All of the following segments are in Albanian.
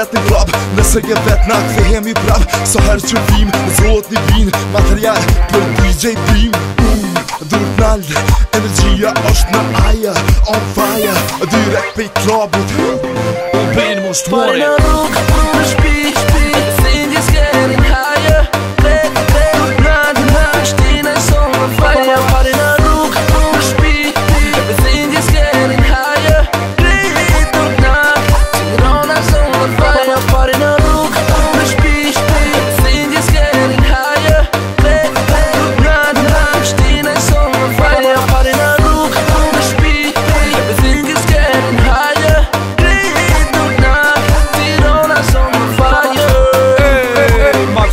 vet një prap Nëse ke vet në akë fëhem i prap So herë që vim, zot një vin Material për DJ Beam mm, Unë, dhurt nalë Energia është në aja On fire, direkt pëj klabit Unë, pëjnë mështë mori Pëjnë në rukë, për shpi, shpi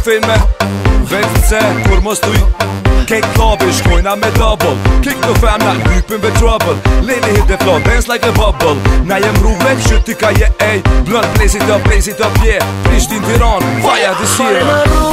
kthejnë me Vetë se, kur mos tuj Kej klobi, shkojna me double Kik në fem na, hypin ve trouble Lady hit the floor, dance like a bubble Na jem ru vek, shytika je ej Blunt, prezit të prezit të pje Prishtin të vaja të shirë Kore në